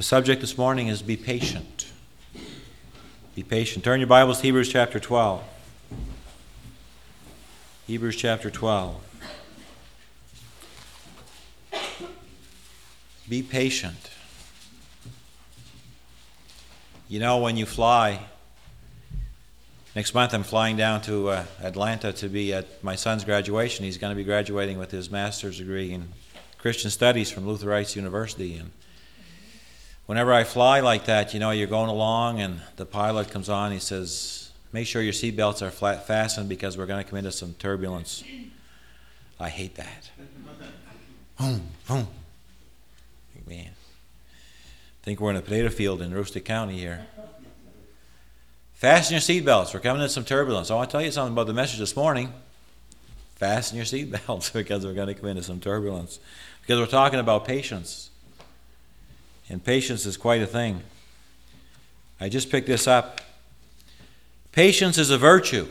The subject this morning is be patient. Be patient. Turn your Bibles to Hebrews chapter 12. Hebrews chapter 12. Be patient. You know, when you fly, next month I'm flying down to uh, Atlanta to be at my son's graduation. He's going to be graduating with his master's degree in Christian Studies from Luther Rice University. And whenever I fly like that, you know, you're going along and the pilot comes on, he says, Make sure your seatbelts are flat fastened because we're going to come into some turbulence. I hate that. Boom, boom. Man, I think we're in a potato field in Aroostook County here. Fasten your seatbelts. We're coming into some turbulence. I want to tell you something about the message this morning. Fasten your seatbelts because we're going to come into some turbulence. Because we're talking about patience. And patience is quite a thing. I just picked this up. Patience is a virtue.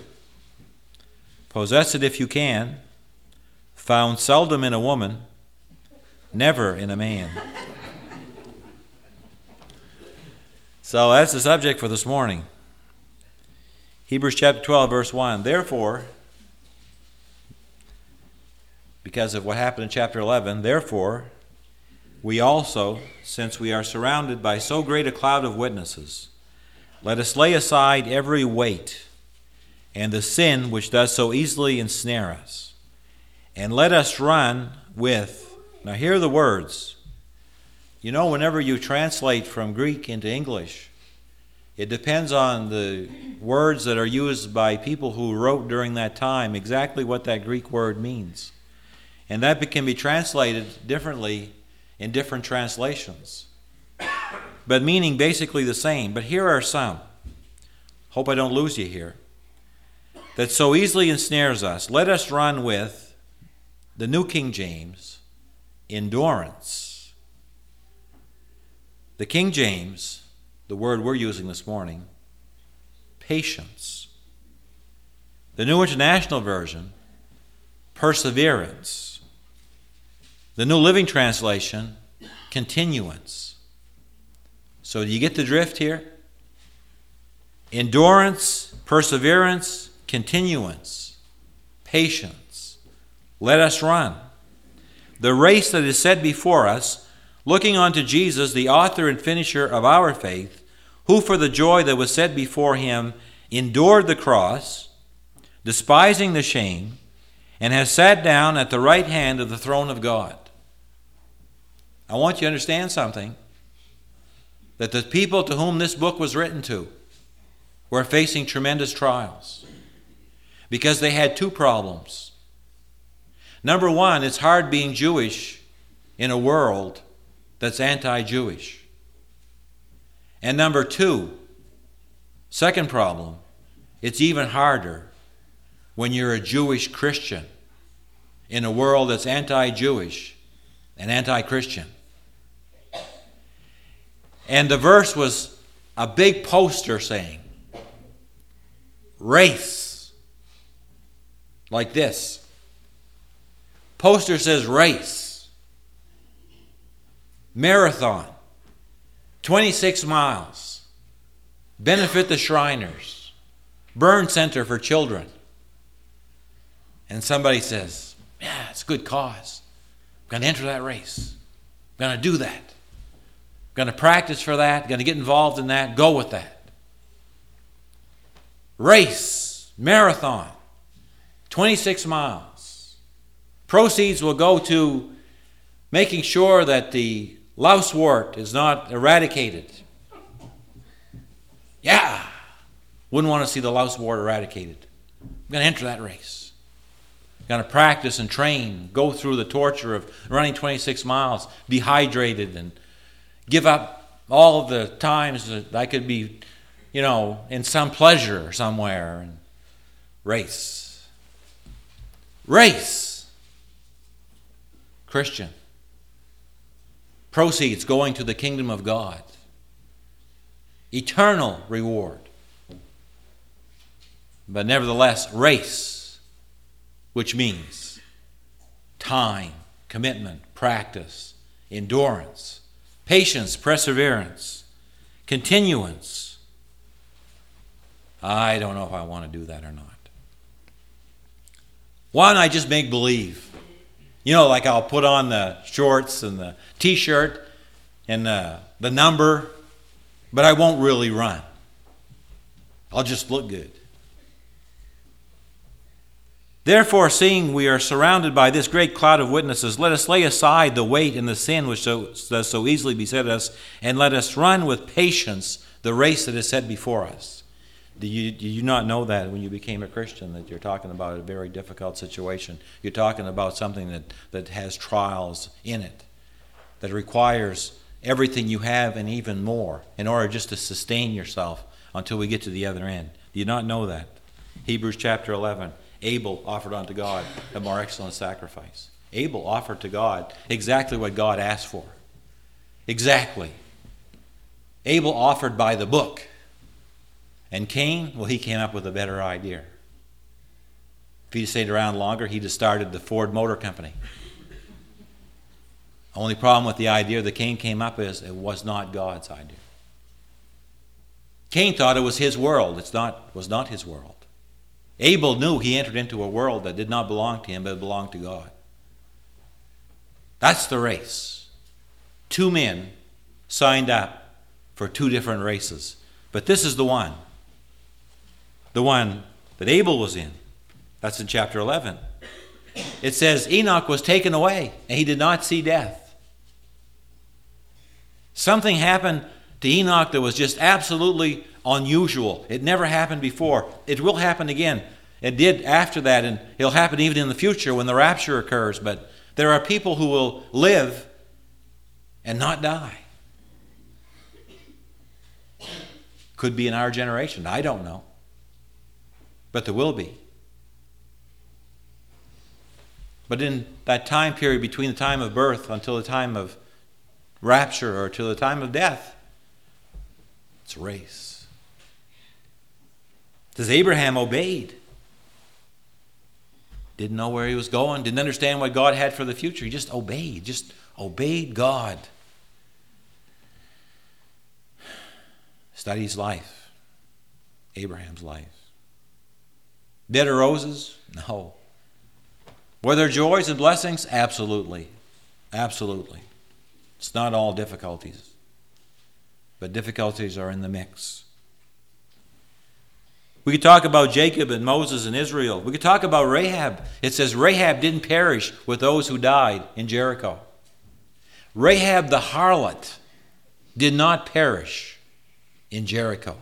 Possess it if you can. Found seldom in a woman, never in a man. so that's the subject for this morning. Hebrews chapter 12, verse 1. Therefore, because of what happened in chapter 11, therefore, we also, since we are surrounded by so great a cloud of witnesses, let us lay aside every weight and the sin which does so easily ensnare us, and let us run with. Now, hear the words. You know, whenever you translate from Greek into English, it depends on the words that are used by people who wrote during that time, exactly what that Greek word means. And that can be translated differently in different translations, but meaning basically the same. But here are some. Hope I don't lose you here. That so easily ensnares us. Let us run with the New King James endurance. The King James, the word we're using this morning, patience. The New International Version, perseverance. The New Living Translation, continuance. So, do you get the drift here? Endurance, perseverance, continuance, patience. Let us run. The race that is set before us, looking unto Jesus, the author and finisher of our faith, who for the joy that was set before him endured the cross, despising the shame, and has sat down at the right hand of the throne of God. I want you to understand something that the people to whom this book was written to were facing tremendous trials because they had two problems. Number one, it's hard being Jewish in a world that's anti Jewish. And number two, second problem, it's even harder when you're a Jewish Christian in a world that's anti Jewish and anti Christian. And the verse was a big poster saying, race. Like this. Poster says race. Marathon. 26 miles. Benefit the Shriners. Burn Center for Children. And somebody says, Yeah, it's a good cause. I'm going to enter that race. I'm going to do that. Going to practice for that, going to get involved in that, go with that. Race, marathon, 26 miles. Proceeds will go to making sure that the lousewort is not eradicated. Yeah, wouldn't want to see the lousewort eradicated. I'm going to enter that race. I'm going to practice and train, go through the torture of running 26 miles, dehydrated and give up all the times that I could be, you know, in some pleasure somewhere and race. Race. Christian. Proceeds going to the kingdom of God. Eternal reward. But nevertheless, race, which means time, commitment, practice, endurance patience, perseverance, continuance. I don't know if I want to do that or not. Why don't I just make believe? You know, like I'll put on the shorts and the t shirt and the, the number, but I won't really run. I'll just look good. Therefore, seeing we are surrounded by this great cloud of witnesses, let us lay aside the weight and the sin which so, does so easily beset us, and let us run with patience the race that is set before us. Do you, do you not know that when you became a Christian, that you're talking about a very difficult situation? You're talking about something that, that has trials in it, that requires everything you have and even more in order just to sustain yourself until we get to the other end. Do you not know that? Hebrews chapter 11. Abel offered unto God a more excellent sacrifice. Abel offered to God exactly what God asked for. Exactly. Abel offered by the book. And Cain, well, he came up with a better idea. If he'd stayed around longer, he'd have started the Ford Motor Company. Only problem with the idea that Cain came up is it was not God's idea. Cain thought it was his world. It not, was not his world. Abel knew he entered into a world that did not belong to him, but belonged to God. That's the race. Two men signed up for two different races. But this is the one. The one that Abel was in. That's in chapter 11. It says Enoch was taken away and he did not see death. Something happened to Enoch that was just absolutely unusual. It never happened before. It will happen again. It did after that, and it'll happen even in the future when the rapture occurs. But there are people who will live and not die. Could be in our generation. I don't know. But there will be. But in that time period between the time of birth until the time of rapture or till the time of death, it's a race. Does Abraham obeyed? Didn't know where he was going, didn't understand what God had for the future. He just obeyed, just obeyed God. Studies life, Abraham's life. Bed of roses? No. Were there joys and blessings? Absolutely. Absolutely. It's not all difficulties but difficulties are in the mix. We could talk about Jacob and Moses and Israel. We could talk about Rahab. It says Rahab didn't perish with those who died in Jericho. Rahab the harlot did not perish in Jericho.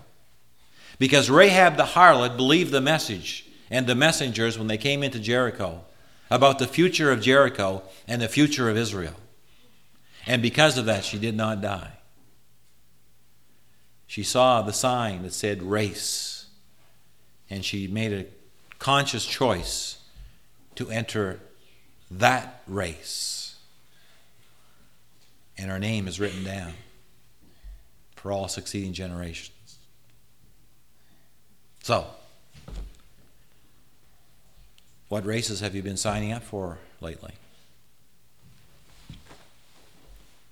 Because Rahab the harlot believed the message and the messengers when they came into Jericho about the future of Jericho and the future of Israel. And because of that, she did not die. She saw the sign that said race, and she made a conscious choice to enter that race. And her name is written down for all succeeding generations. So, what races have you been signing up for lately?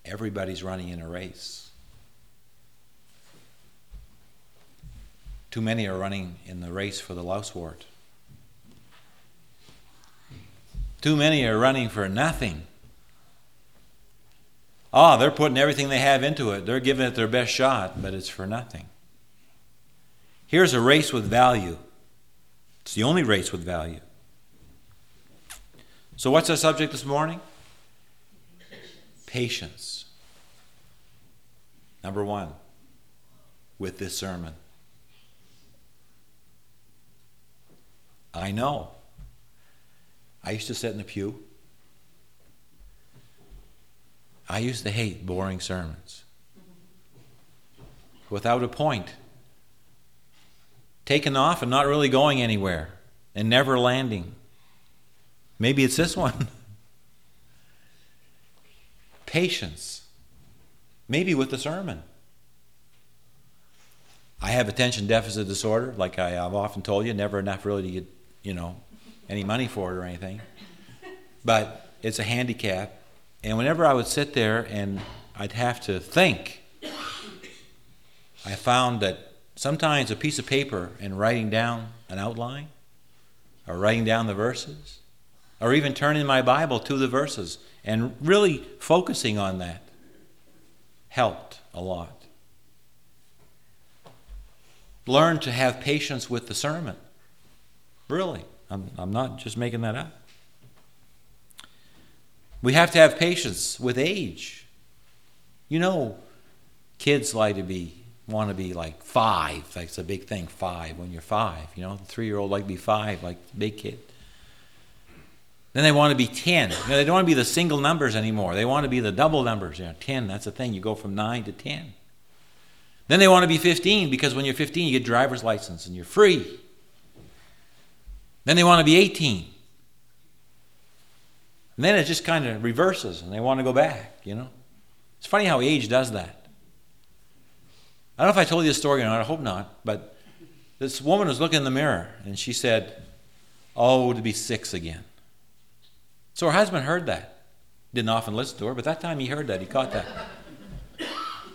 Everybody's running in a race. Too many are running in the race for the lousewort. Too many are running for nothing. Ah, oh, they're putting everything they have into it. They're giving it their best shot, but it's for nothing. Here's a race with value. It's the only race with value. So, what's our subject this morning? Patience. Number one, with this sermon. I know. I used to sit in the pew. I used to hate boring sermons without a point, taking off and not really going anywhere and never landing. Maybe it's this one. Patience. Maybe with the sermon. I have attention deficit disorder, like I, have often told you, never enough really to get you know, any money for it or anything. But it's a handicap. And whenever I would sit there and I'd have to think. I found that sometimes a piece of paper and writing down an outline, or writing down the verses, or even turning my Bible to the verses and really focusing on that helped a lot. Learn to have patience with the sermon. Really, I'm, I'm not just making that up. We have to have patience with age. You know, kids like to be want to be like five. That's a big thing. Five when you're five. You know, the three-year-old like to be five, like big kid. Then they want to be ten. You know, they don't want to be the single numbers anymore. They want to be the double numbers. You know, ten. That's the thing. You go from nine to ten. Then they want to be 15 because when you're 15, you get driver's license and you're free. Then they want to be 18. And then it just kind of reverses and they want to go back, you know. It's funny how age does that. I don't know if I told you this story or not, I hope not, but this woman was looking in the mirror and she said, Oh, to be six again. So her husband heard that. Didn't often listen to her, but that time he heard that, he caught that.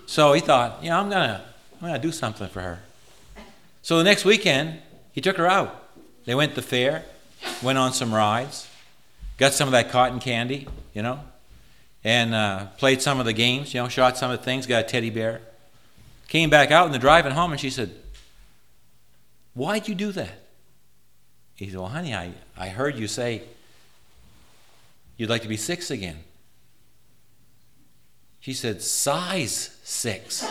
So he thought, yeah, I'm gonna, I'm gonna do something for her. So the next weekend, he took her out. They went to the fair, went on some rides, got some of that cotton candy, you know, and uh, played some of the games, you know, shot some of the things, got a teddy bear. Came back out in the driving home, and she said, Why'd you do that? He said, Well, honey, I, I heard you say you'd like to be six again. She said, Size six.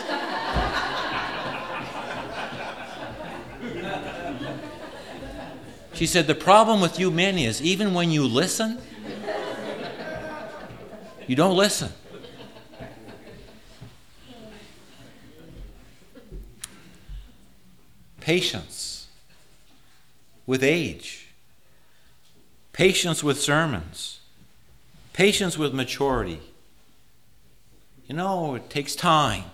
She said, The problem with you men is even when you listen, you don't listen. Patience with age, patience with sermons, patience with maturity you know, it takes time.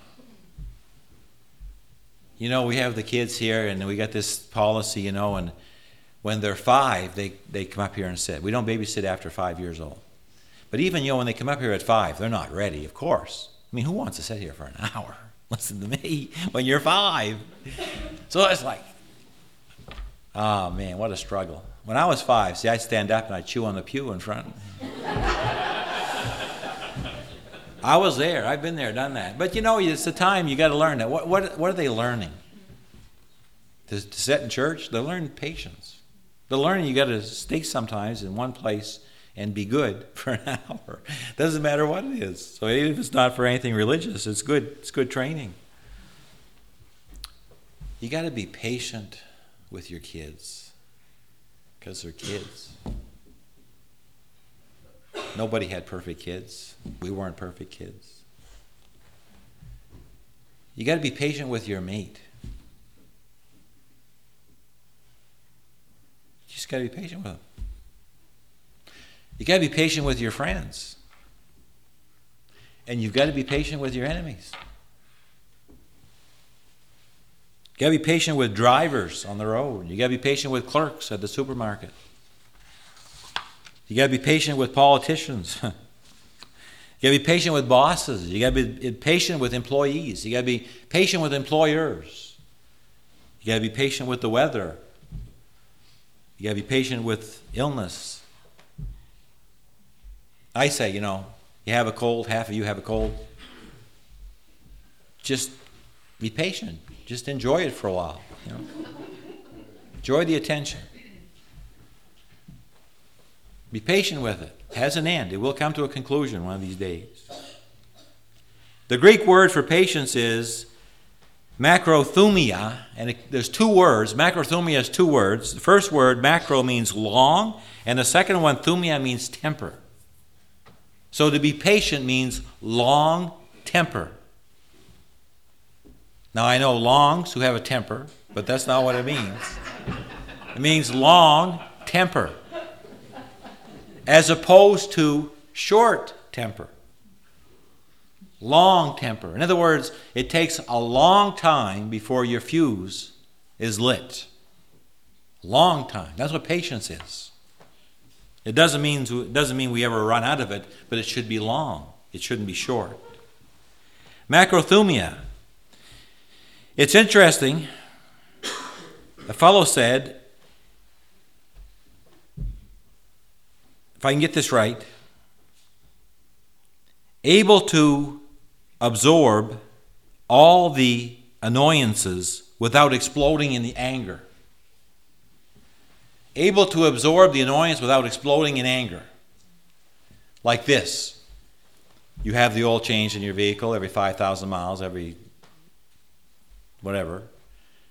You know, we have the kids here and we got this policy, you know, and when they're five, they, they come up here and sit. We don't babysit after five years old. But even, you know, when they come up here at five, they're not ready, of course. I mean, who wants to sit here for an hour? Listen to me when you're five. So it's like, oh man, what a struggle. When I was five, see, I'd stand up and I'd chew on the pew in front. I was there. I've been there, done that. But you know, it's the time you got to learn that. What, what, what are they learning? To, to sit in church? They learn patience. They're learning you got to stay sometimes in one place and be good for an hour. Doesn't matter what it is. So even if it's not for anything religious, it's good. It's good training. You got to be patient with your kids because they're kids. Nobody had perfect kids. We weren't perfect kids. You got to be patient with your mate. Just got to be patient with them. You got to be patient with your friends. And you've got to be patient with your enemies. You got to be patient with drivers on the road. You got to be patient with clerks at the supermarket. You got to be patient with politicians. you got to be patient with bosses. You got to be patient with employees. You got to be patient with employers. You got to be patient with the weather. You got to be patient with illness. I say, you know, you have a cold, half of you have a cold. Just be patient. Just enjoy it for a while. You know? Enjoy the attention. Be patient with it. It has an end. It will come to a conclusion one of these days. The Greek word for patience is macrothumia, and it, there's two words. Macrothumia is two words. The first word, macro, means long, and the second one, thumia, means temper. So to be patient means long temper. Now I know longs who have a temper, but that's not what it means. It means long temper as opposed to short temper, long temper. In other words, it takes a long time before your fuse is lit. Long time. That's what patience is. It doesn't mean, it doesn't mean we ever run out of it, but it should be long. It shouldn't be short. Macrothumia. It's interesting. A fellow said, if I can get this right, able to absorb all the annoyances without exploding in the anger. Able to absorb the annoyance without exploding in anger. Like this you have the oil change in your vehicle every 5,000 miles, every whatever.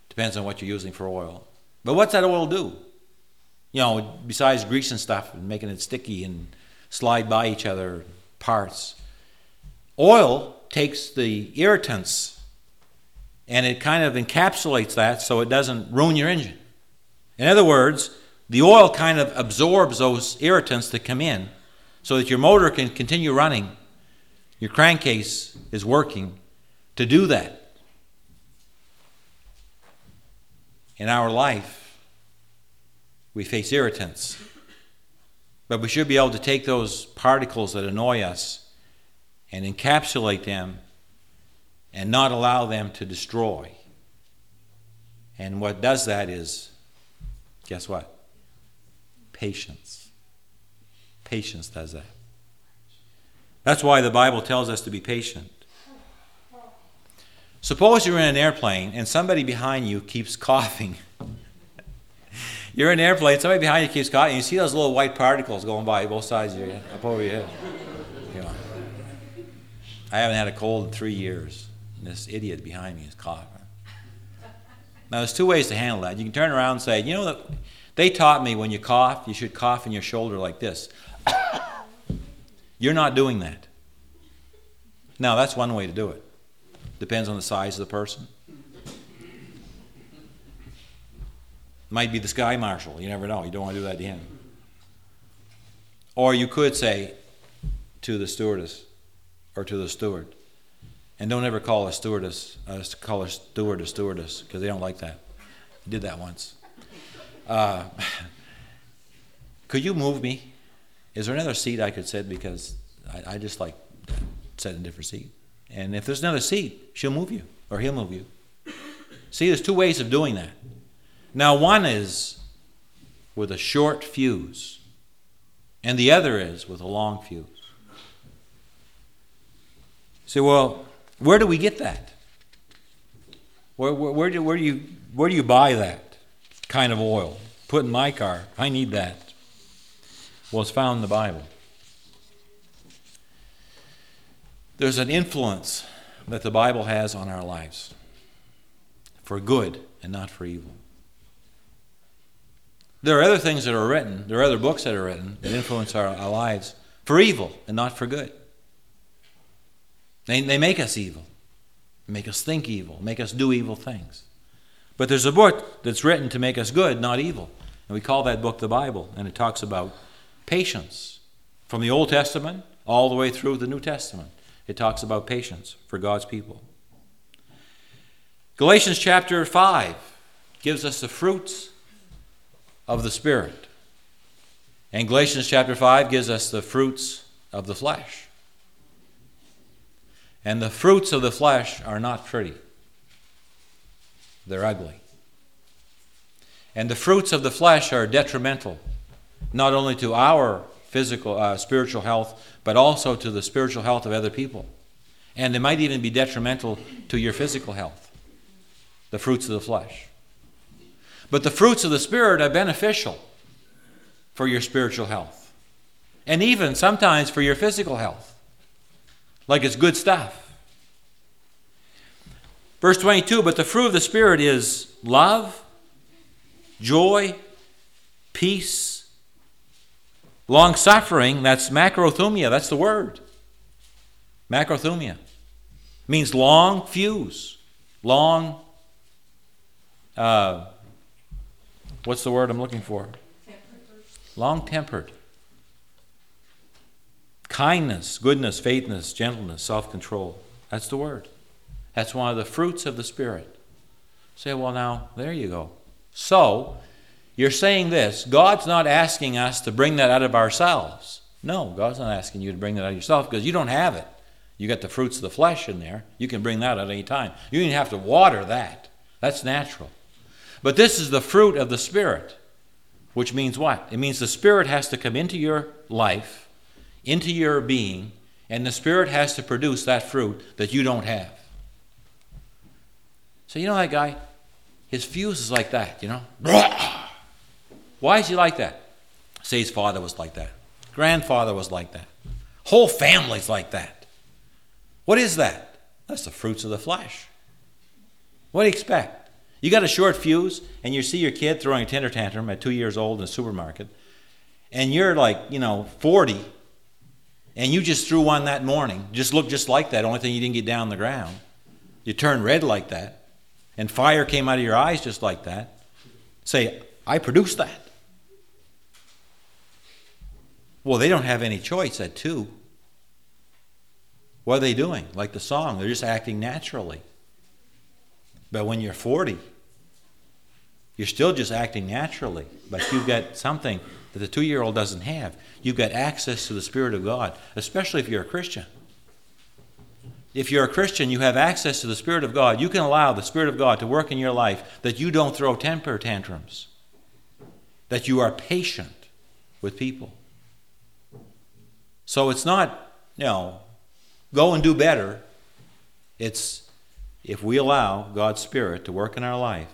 Depends on what you're using for oil. But what's that oil do? You know, besides greasing stuff and making it sticky and slide by each other parts. Oil takes the irritants and it kind of encapsulates that so it doesn't ruin your engine. In other words, the oil kind of absorbs those irritants that come in so that your motor can continue running. Your crankcase is working to do that. In our life, we face irritants. But we should be able to take those particles that annoy us and encapsulate them and not allow them to destroy. And what does that is, guess what? Patience. Patience does that. That's why the Bible tells us to be patient. Suppose you're in an airplane and somebody behind you keeps coughing. you're in an airplane, somebody behind you keeps coughing, you see those little white particles going by both sides of your up over your head. I haven't had a cold in three years. And this idiot behind me is coughing. Now, there's two ways to handle that. You can turn around and say, you know, they taught me when you cough, you should cough in your shoulder like this. You're not doing that. Now, that's one way to do it. Depends on the size of the person. Might be the sky marshal. You never know. You don't want to do that to him. Or you could say to the stewardess or to the steward, and don't ever call a stewardess, uh, call a steward a stewardess because they don't like that. I did that once. Uh, could you move me? Is there another seat I could sit because I, I just like sit in a different seat. And if there's another seat, she'll move you or he'll move you. See, there's two ways of doing that. Now, one is with a short fuse, and the other is with a long fuse. Say, well, where do we get that? Where, where, where, do, where, do you, where do you buy that kind of oil? Put in my car. I need that. Well, it's found in the Bible. There's an influence that the Bible has on our lives for good and not for evil. There are other things that are written, there are other books that are written that influence our, our lives for evil and not for good. They, they make us evil, make us think evil, make us do evil things. But there's a book that's written to make us good, not evil. And we call that book the Bible. And it talks about patience from the Old Testament all the way through the New Testament. It talks about patience for God's people. Galatians chapter 5 gives us the fruits of the Spirit. And Galatians chapter 5 gives us the fruits of the flesh. And the fruits of the flesh are not pretty, they're ugly. And the fruits of the flesh are detrimental, not only to our physical, uh, spiritual health, but also to the spiritual health of other people. And they might even be detrimental to your physical health, the fruits of the flesh. But the fruits of the Spirit are beneficial for your spiritual health, and even sometimes for your physical health. Like it's good stuff. Verse 22 But the fruit of the Spirit is love, joy, peace, Long suffering, that's macrothumia, that's the word. Macrothumia means long fuse, long, uh, what's the word I'm looking for? Long tempered. Kindness, goodness, faithfulness, gentleness, self control. That's the word. That's one of the fruits of the Spirit. Say, well, now, there you go. So, you're saying this God's not asking us to bring that out of ourselves. No, God's not asking you to bring that out of yourself because you don't have it. You got the fruits of the flesh in there. You can bring that at any time. You don't have to water that. That's natural. But this is the fruit of the Spirit, which means what? It means the Spirit has to come into your life, into your being, and the Spirit has to produce that fruit that you don't have. So, you know that guy? His fuse is like that, you know? Why is he like that? Say his father was like that. Grandfather was like that. Whole family's like that. What is that? That's the fruits of the flesh. What do you expect? You got a short fuse, and you see your kid throwing a tender tantrum at two years old in a supermarket, and you're like, you know, 40, and you just threw one that morning, just looked just like that, only thing you didn't get down the ground. You turned red like that, and fire came out of your eyes just like that. Say, I produced that. Well, they don't have any choice at two. What are they doing? Like the song, they're just acting naturally. But when you're 40, you're still just acting naturally, but you've got something that the two year old doesn't have. You've got access to the Spirit of God, especially if you're a Christian. If you're a Christian, you have access to the Spirit of God. You can allow the Spirit of God to work in your life that you don't throw temper tantrums, that you are patient with people. So it's not, you know, go and do better. It's if we allow God's Spirit to work in our life,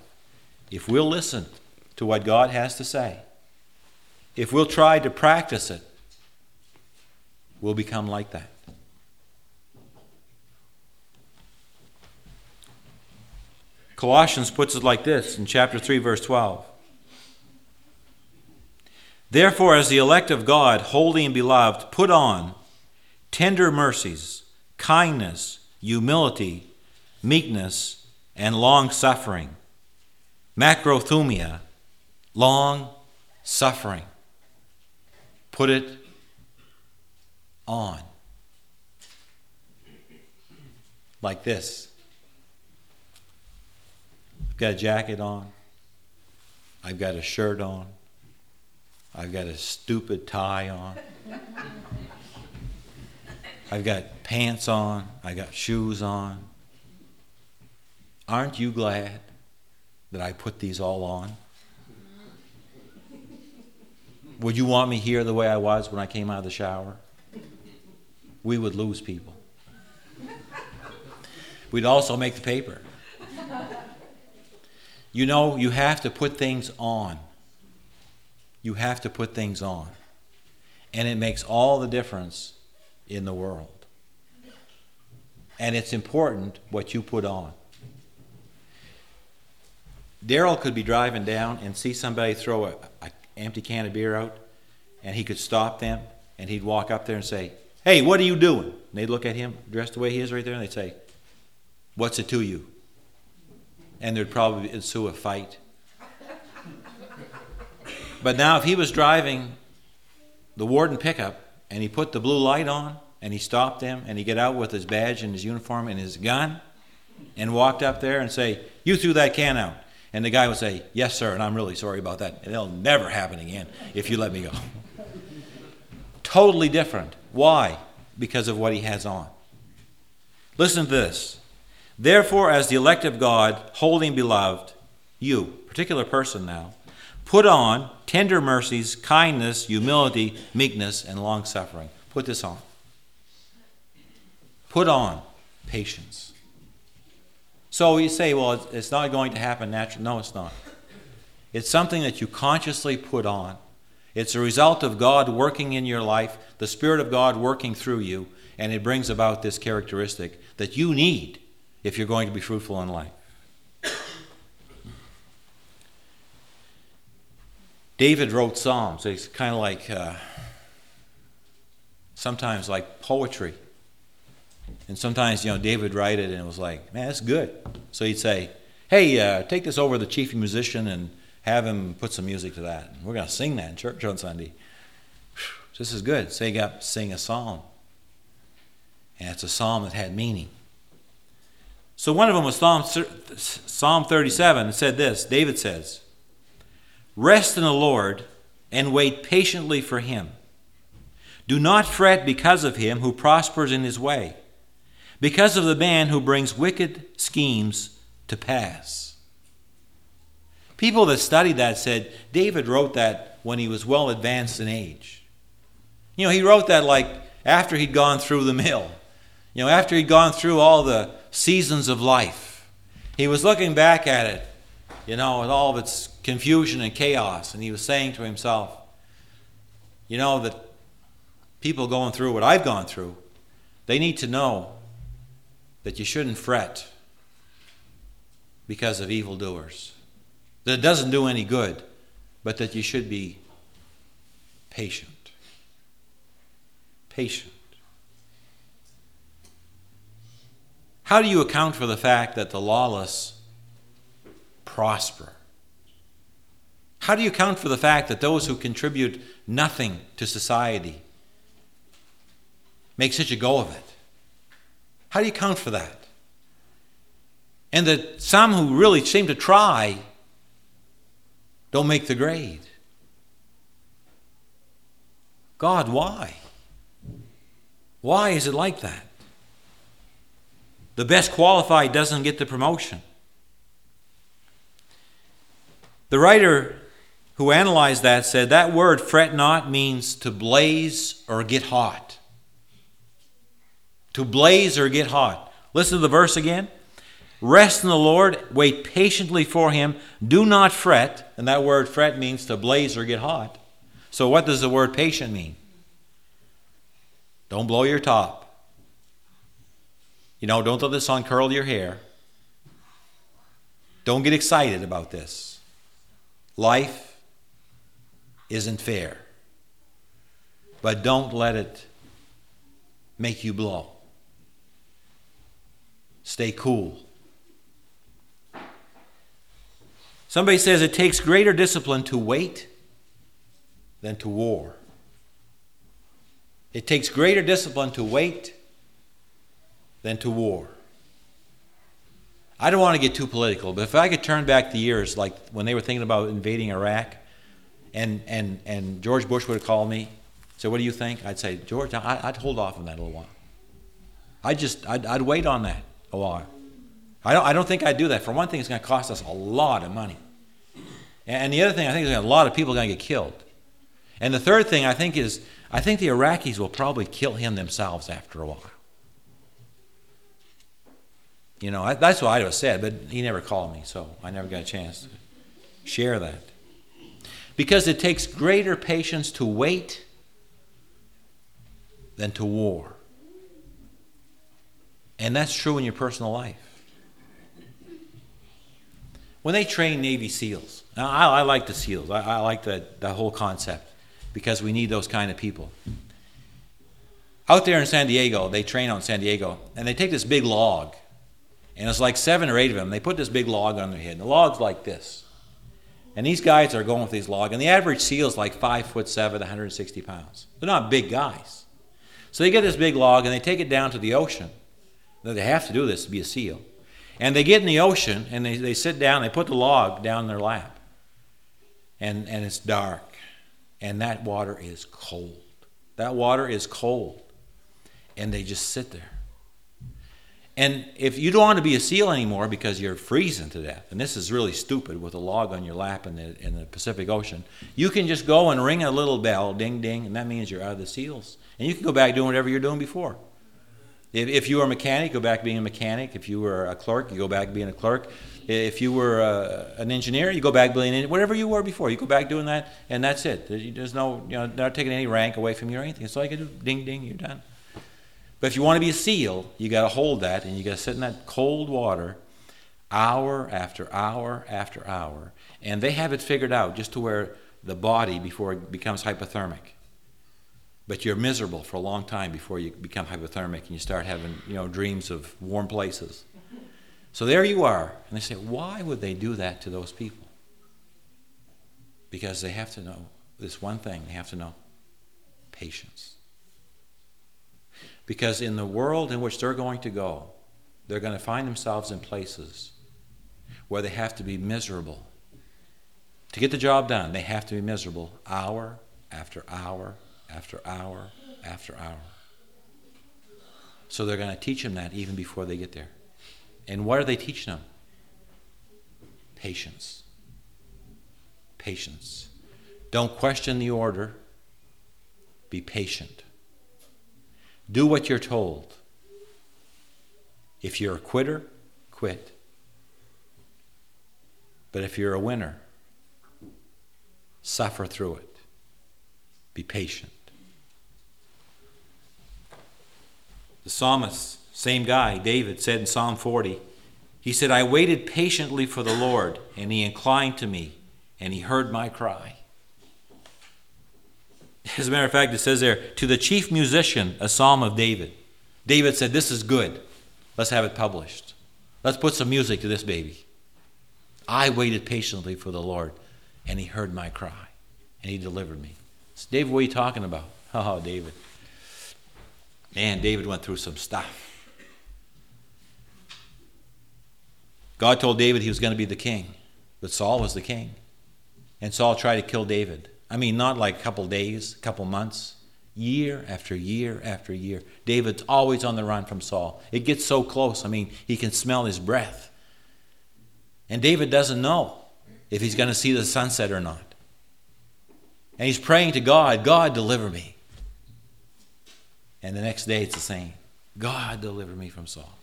if we'll listen to what God has to say, if we'll try to practice it, we'll become like that. Colossians puts it like this in chapter 3, verse 12. Therefore, as the elect of God, holy and beloved, put on tender mercies, kindness, humility, meekness, and long suffering. Macrothumia, long suffering. Put it on. Like this. I've got a jacket on. I've got a shirt on. I've got a stupid tie on. I've got pants on. I got shoes on. Aren't you glad that I put these all on? Would you want me here the way I was when I came out of the shower? We would lose people. We'd also make the paper. You know, you have to put things on. You have to put things on. And it makes all the difference in the world. And it's important what you put on. Daryl could be driving down and see somebody throw an empty can of beer out, and he could stop them, and he'd walk up there and say, Hey, what are you doing? And they'd look at him, dressed the way he is right there, and they'd say, What's it to you? And there'd probably ensue a fight. But now, if he was driving the warden pickup and he put the blue light on and he stopped them and he get out with his badge and his uniform and his gun and walked up there and say, "You threw that can out," And the guy would say, Yes, sir, and I'm really sorry about that. And it'll never happen again if you let me go. totally different. Why? Because of what he has on. Listen to this. Therefore, as the elect of God, holding beloved, you, particular person now, put on tender mercies, kindness, humility, meekness, and long suffering. Put this on. Put on patience. So you say, well, it's not going to happen naturally. No, it's not. It's something that you consciously put on. It's a result of God working in your life, the Spirit of God working through you, and it brings about this characteristic that you need if you're going to be fruitful in life. David wrote Psalms. It's kind of like uh, sometimes like poetry. And sometimes, you know, David write it and it was like, man, that's good. So he'd say, hey, uh, take this over to the chief musician and have him put some music to that. We're going to sing that in church on Sunday. This is good. So he got sing a psalm. And it's a psalm that had meaning. So one of them was Psalm, psalm 37. It said this David says, Rest in the Lord and wait patiently for him. Do not fret because of him who prospers in his way because of the man who brings wicked schemes to pass. People that studied that said David wrote that when he was well advanced in age. You know, he wrote that like after he'd gone through the mill, you know, after he'd gone through all the seasons of life. He was looking back at it, you know, with all of its confusion and chaos, and he was saying to himself, you know, that people going through what I've gone through, they need to know that you shouldn't fret because of evildoers. That it doesn't do any good, but that you should be patient. Patient. How do you account for the fact that the lawless prosper? How do you account for the fact that those who contribute nothing to society make such a go of it? How do you account for that? And that some who really seem to try don't make the grade. God, why? Why is it like that? The best qualified doesn't get the promotion. The writer who analyzed that said that word fret not means to blaze or get hot. To blaze or get hot. Listen to the verse again. Rest in the Lord, wait patiently for him, do not fret. And that word fret means to blaze or get hot. So, what does the word patient mean? Don't blow your top. You know, don't let the sun curl your hair. Don't get excited about this. Life isn't fair. But don't let it make you blow. Stay cool. Somebody says it takes greater discipline to wait than to war. It takes greater discipline to wait than to war. I don't want to get too political, but if I could turn back the years, like when they were thinking about invading Iraq, and, and, and George Bush would have called me, said, What do you think? I'd say, George, I, would hold off on that a little while. I'd just, I'd, I'd wait on that a while. I don't, I don't think I'd do that. For one thing, it's going to cost us a lot of money. And the other thing, I think is a lot of people are going to get killed. And the third thing, I think, is I think the Iraqis will probably kill him themselves after a while. You know, that's what I was said, but he never called me, so I never got a chance to share that. Because it takes greater patience to wait than to war. And that's true in your personal life. When they train Navy SEALs, I, I like the SEALs, I, I like the, the whole concept because we need those kind of people. Out there in San Diego, they train on San Diego, and they take this big log and it's like seven or eight of them. They put this big log on their head. And the log's like this. And these guys are going with these log. And the average seal is like five foot seven, 160 pounds. They're not big guys. So they get this big log and they take it down to the ocean. They have to do this to be a seal. And they get in the ocean and they, they sit down, they put the log down their lap. And, and it's dark. And that water is cold. That water is cold. And they just sit there. And if you don't want to be a SEAL anymore because you're freezing to death, and this is really stupid with a log on your lap in the, in the Pacific Ocean, you can just go and ring a little bell, ding ding, and that means you're out of the SEALs. And you can go back doing whatever you're doing before. If, if you were a mechanic, go back being a mechanic. If you were a clerk, you go back being a clerk. If you were uh, an engineer, you go back being an whatever you were before. You go back doing that, and that's it. There's no, you know, not taking any rank away from you or anything. It's can do. Ding ding, you're done. But if you want to be a seal, you got to hold that and you got to sit in that cold water hour after hour after hour. And they have it figured out just to where the body before it becomes hypothermic. But you're miserable for a long time before you become hypothermic and you start having, you know, dreams of warm places. So there you are. And they say, why would they do that to those people? Because they have to know this one thing they have to know patience. Because in the world in which they're going to go, they're going to find themselves in places where they have to be miserable. To get the job done, they have to be miserable hour after hour after hour after hour. So they're going to teach them that even before they get there. And what are they teaching them? Patience. Patience. Don't question the order. Be patient. Do what you're told. If you're a quitter, quit. But if you're a winner, suffer through it. Be patient. The psalmist, same guy, David, said in Psalm 40, he said, I waited patiently for the Lord, and he inclined to me, and he heard my cry. As a matter of fact, it says there, to the chief musician, a psalm of David. David said, This is good. Let's have it published. Let's put some music to this baby. I waited patiently for the Lord, and he heard my cry, and he delivered me. So David, what are you talking about? Oh, David. Man, David went through some stuff. God told David he was going to be the king, but Saul was the king. And Saul tried to kill David. I mean, not like a couple days, a couple months, year after year after year. David's always on the run from Saul. It gets so close, I mean, he can smell his breath. And David doesn't know if he's going to see the sunset or not. And he's praying to God, God, deliver me. And the next day it's the same. God, deliver me from Saul.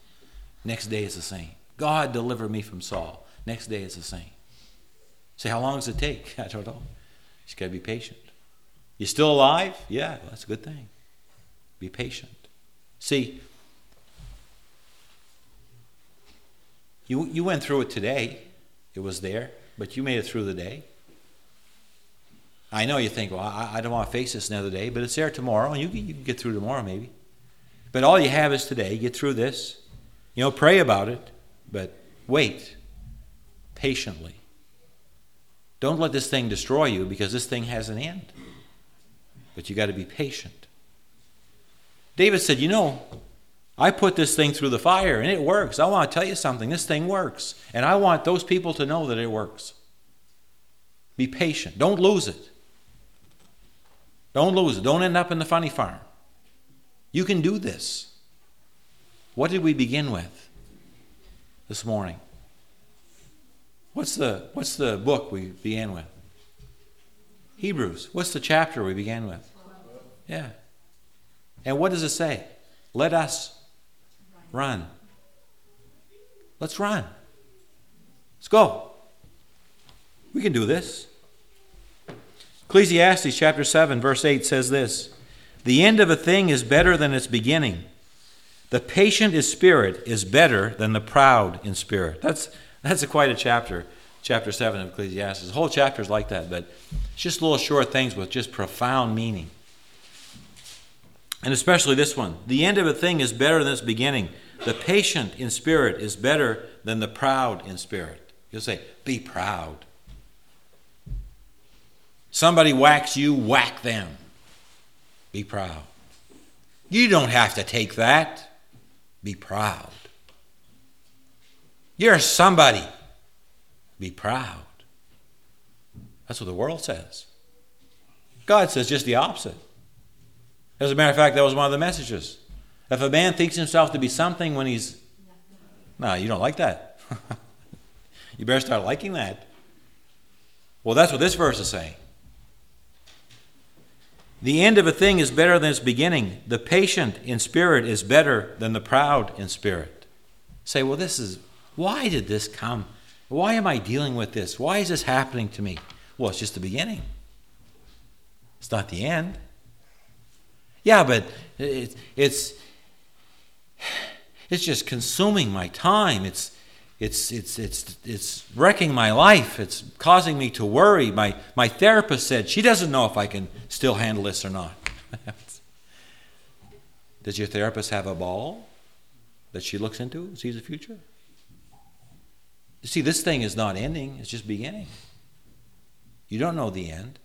Next day it's the same. God, deliver me from Saul. Next day it's the same. Say, how long does it take? I don't know. You got to be patient. You still alive? Yeah, well, that's a good thing. Be patient. See, you, you went through it today. It was there, but you made it through the day. I know you think, well, I, I don't want to face this another day, but it's there tomorrow, and you, you can get through tomorrow maybe. But all you have is today. Get through this. You know, pray about it, but wait patiently. Don't let this thing destroy you because this thing has an end. But you got to be patient. David said, You know, I put this thing through the fire and it works. I want to tell you something. This thing works. And I want those people to know that it works. Be patient. Don't lose it. Don't lose it. Don't end up in the funny farm. You can do this. What did we begin with this morning? What's the, what's the book we began with? Hebrews. What's the chapter we began with? Yeah. And what does it say? Let us run. Let's run. Let's go. We can do this. Ecclesiastes chapter 7, verse 8 says this The end of a thing is better than its beginning. The patient in spirit is better than the proud in spirit. That's that's a quite a chapter, chapter 7 of Ecclesiastes. The whole chapter is like that, but it's just little short things with just profound meaning. And especially this one the end of a thing is better than its beginning. The patient in spirit is better than the proud in spirit. You'll say, be proud. Somebody whacks you, whack them. Be proud. You don't have to take that. Be proud. You're somebody. Be proud. That's what the world says. God says just the opposite. As a matter of fact, that was one of the messages. If a man thinks himself to be something when he's. No, you don't like that. you better start liking that. Well, that's what this verse is saying. The end of a thing is better than its beginning. The patient in spirit is better than the proud in spirit. Say, well, this is why did this come? Why am I dealing with this? Why is this happening to me? Well, it's just the beginning. It's not the end. Yeah, but it, it's it's just consuming my time. It's it's it's it's it's wrecking my life. It's causing me to worry. My my therapist said she doesn't know if I can still handle this or not. Does your therapist have a ball that she looks into, sees the future? You see, this thing is not ending, it's just beginning. You don't know the end.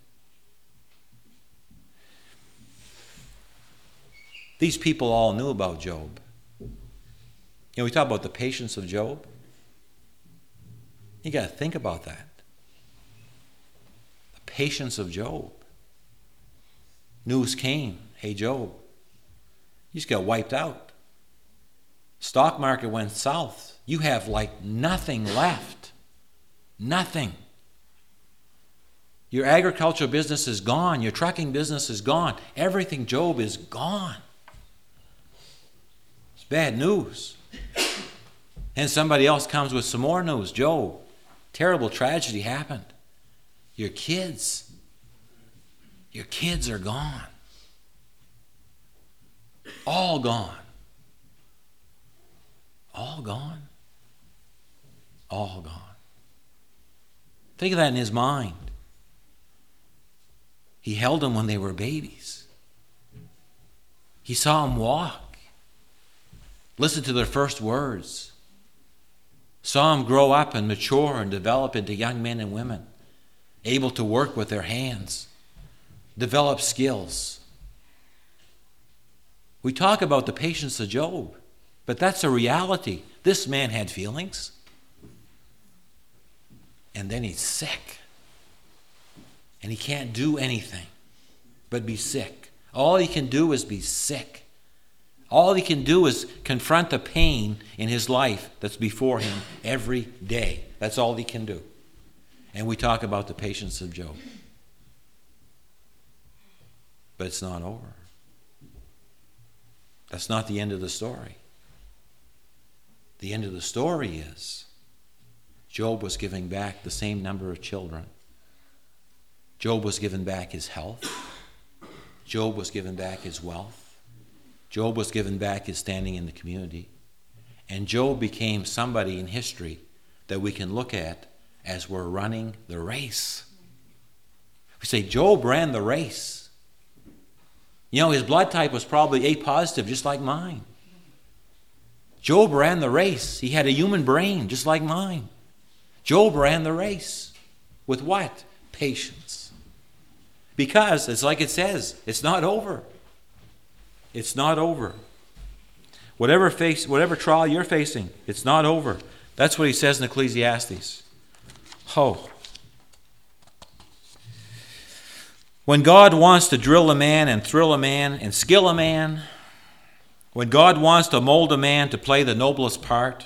These people all knew about Job. You know, we talk about the patience of Job. You got to think about that. The patience of Job. News came hey, Job, you just got wiped out. Stock market went south. You have like nothing left. Nothing. Your agricultural business is gone. Your trucking business is gone. Everything, Job, is gone. It's bad news. And somebody else comes with some more news. Job, terrible tragedy happened. Your kids, your kids are gone. All gone. All gone. All gone. Think of that in his mind. He held them when they were babies. He saw them walk, listen to their first words, saw them grow up and mature and develop into young men and women, able to work with their hands, develop skills. We talk about the patience of Job, but that's a reality. This man had feelings, and then he's sick, and he can't do anything but be sick. All he can do is be sick. All he can do is confront the pain in his life that's before him every day. That's all he can do. And we talk about the patience of Job. But it's not over. That's not the end of the story. The end of the story is Job was giving back the same number of children. Job was given back his health. Job was given back his wealth. Job was given back his standing in the community. And Job became somebody in history that we can look at as we're running the race. We say, Job ran the race. You know, his blood type was probably A positive, just like mine. Job ran the race. He had a human brain, just like mine. Job ran the race. With what? Patience. Because, it's like it says, it's not over. It's not over. Whatever, face, whatever trial you're facing, it's not over. That's what he says in Ecclesiastes. Oh, When God wants to drill a man and thrill a man and skill a man, when God wants to mold a man to play the noblest part,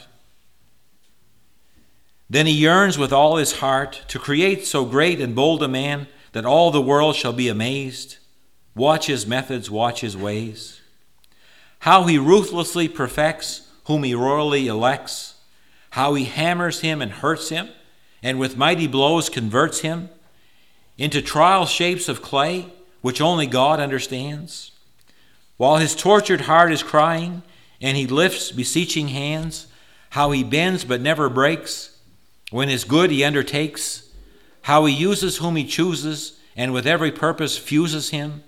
then he yearns with all his heart to create so great and bold a man that all the world shall be amazed. Watch his methods, watch his ways. How he ruthlessly perfects whom he royally elects, how he hammers him and hurts him, and with mighty blows converts him into trial shapes of clay, which only God understands. While his tortured heart is crying, and he lifts beseeching hands, how he bends but never breaks, when his good he undertakes, how he uses whom he chooses, and with every purpose fuses him,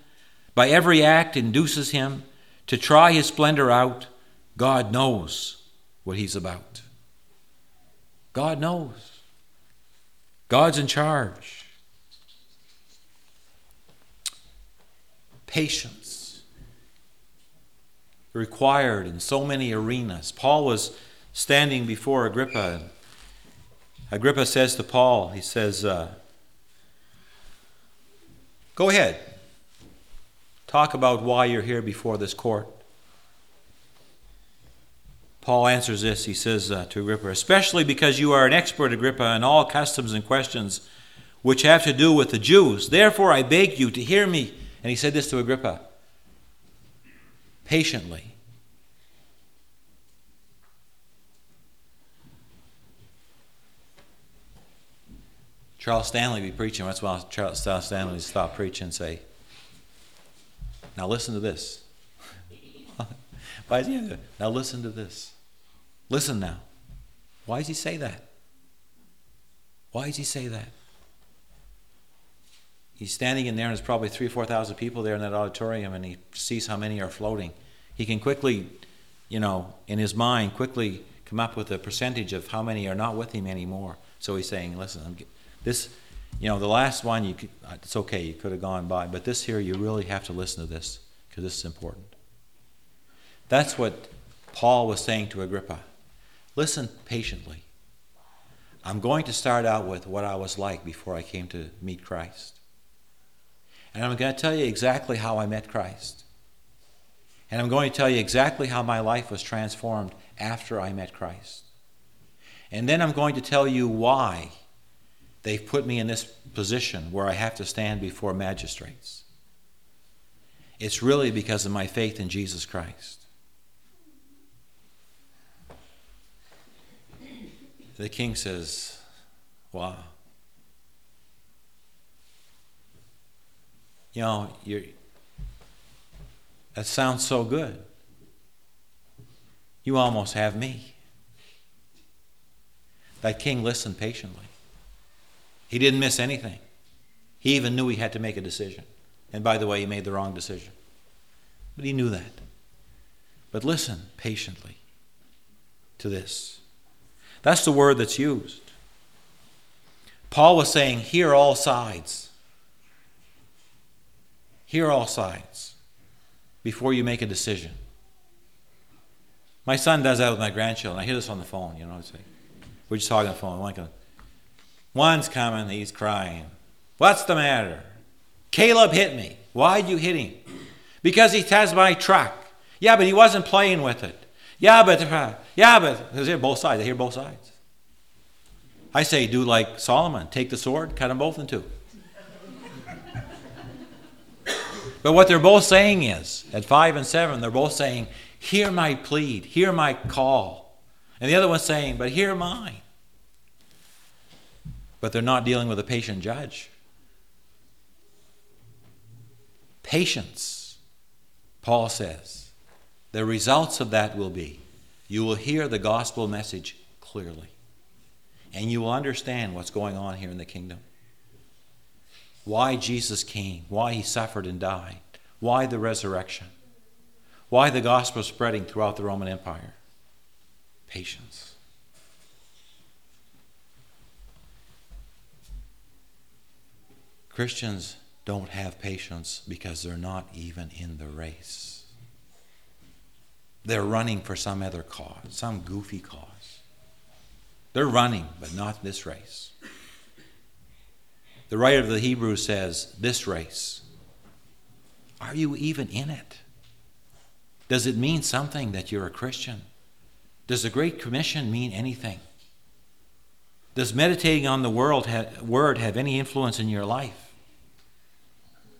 by every act induces him to try his splendor out, God knows what he's about. God knows. God's in charge. patience required in so many arenas. Paul was standing before Agrippa. And Agrippa says to Paul, he says, uh, Go ahead. Talk about why you're here before this court. Paul answers this. He says uh, to Agrippa, Especially because you are an expert, Agrippa, in all customs and questions which have to do with the Jews. Therefore, I beg you to hear me and he said this to Agrippa patiently. Charles Stanley be preaching. That's why Charles Stanley stopped preaching and say, Now listen to this. why is he Now listen to this. Listen now. Why does he say that? Why does he say that? he's standing in there, and there's probably three or four thousand people there in that auditorium, and he sees how many are floating. He can quickly, you know, in his mind, quickly come up with a percentage of how many are not with him anymore. So he's saying, listen, I'm, this, you know, the last one, you could, uh, it's okay, you could have gone by, but this here, you really have to listen to this because this is important. That's what Paul was saying to Agrippa. Listen patiently. I'm going to start out with what I was like before I came to meet Christ. And I'm going to tell you exactly how I met Christ. And I'm going to tell you exactly how my life was transformed after I met Christ. And then I'm going to tell you why they've put me in this position where I have to stand before magistrates. It's really because of my faith in Jesus Christ. The king says, Wow. You know, you're, that sounds so good. You almost have me. That king listened patiently. He didn't miss anything. He even knew he had to make a decision. And by the way, he made the wrong decision. But he knew that. But listen patiently to this. That's the word that's used. Paul was saying, Hear all sides. Hear all sides before you make a decision. My son does that with my grandchildren. I hear this on the phone, you know. It's like, we're just talking on the phone. Like a, one's coming, he's crying. What's the matter? Caleb hit me. Why'd you hit him? Because he has my truck. Yeah, but he wasn't playing with it. Yeah, but, yeah, but, they hear both sides. They hear both sides. I say, do like Solomon take the sword, cut them both in two. but what they're both saying is, at five and seven, they're both saying, Hear my plead, hear my call. And the other one's saying, But hear mine. But they're not dealing with a patient judge. Patience, Paul says. The results of that will be you will hear the gospel message clearly and you will understand what's going on here in the kingdom. Why Jesus came, why he suffered and died, why the resurrection, why the gospel spreading throughout the Roman Empire. Patience. Christians don't have patience because they're not even in the race. They're running for some other cause, some goofy cause. They're running, but not this race. The writer of the Hebrews says, This race, are you even in it? Does it mean something that you're a Christian? Does the Great Commission mean anything? Does meditating on the world have, word have any influence in your life?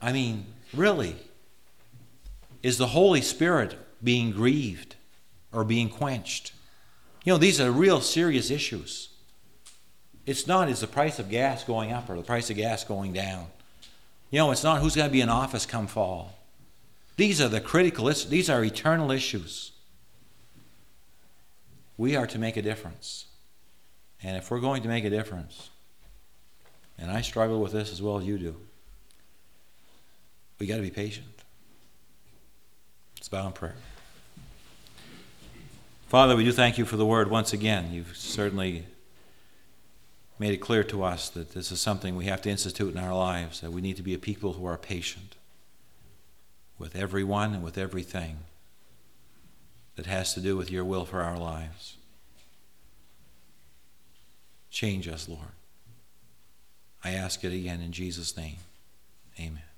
I mean, really, is the Holy Spirit being grieved or being quenched? You know, these are real serious issues. It's not is the price of gas going up or the price of gas going down. You know, it's not who's going to be in office come fall. These are the critical issues. These are eternal issues. We are to make a difference. And if we're going to make a difference, and I struggle with this as well as you do, we got to be patient. Let's bow in prayer. Father, we do thank you for the word once again. You've certainly made it clear to us that this is something we have to institute in our lives, that we need to be a people who are patient with everyone and with everything that has to do with your will for our lives. Change us, Lord. I ask it again in Jesus' name. Amen.